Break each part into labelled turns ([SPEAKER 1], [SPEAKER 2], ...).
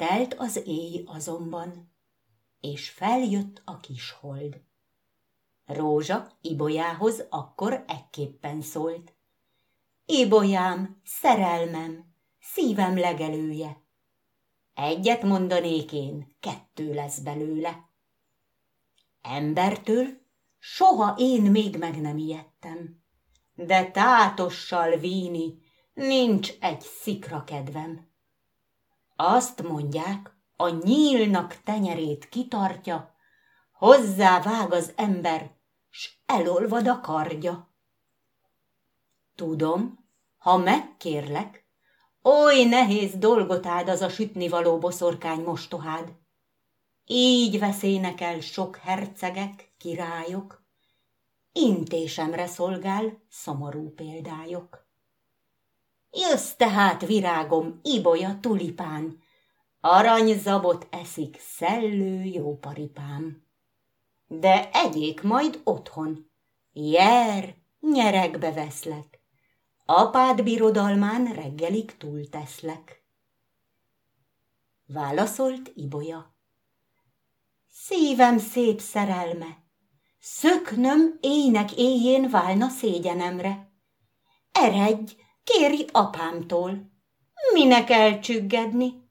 [SPEAKER 1] Telt az éj azonban, és feljött a kis hold. Rózsa Ibolyához akkor ekképpen szólt. Ibolyám, szerelmem, szívem legelője. Egyet mondanék én, kettő lesz belőle. Embertől soha én még meg nem ijedtem, de tátossal víni nincs egy szikra kedvem. Azt mondják, a nyílnak tenyerét kitartja, hozzá vág az ember, s elolvad a kardja. Tudom, ha megkérlek, oly nehéz dolgot áld az a sütnivaló boszorkány mostohád. Így veszének el sok hercegek, királyok, intésemre szolgál szomorú példályok. Jössz tehát, virágom, ibolya tulipán, aranyzabot eszik szellő jóparipám. De egyék majd otthon, jer, nyerekbe veszlek, apád birodalmán reggelig túlteszlek. Válaszolt Ibolya. Szívem szép szerelme, szöknöm ének éjjén válna szégyenemre. Eredj, kérj apámtól, minek elcsüggedni?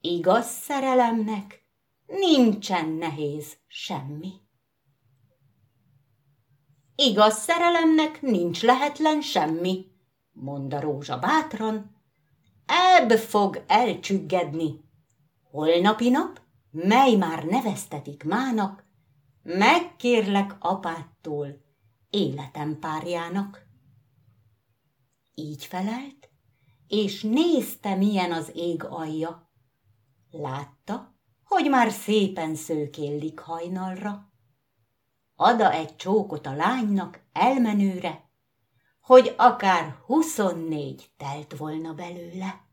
[SPEAKER 1] Igaz szerelemnek nincsen nehéz semmi. Igaz szerelemnek nincs lehetlen semmi, mondta Rózsa bátran, ebb fog elcsüggedni. Holnapi nap, mely már neveztetik mának, megkérlek apától életem párjának. Így felelt, és nézte, milyen az ég alja. Látta, hogy már szépen szőkéllik hajnalra. Ada egy csókot a lánynak elmenőre, hogy akár huszonnégy telt volna belőle.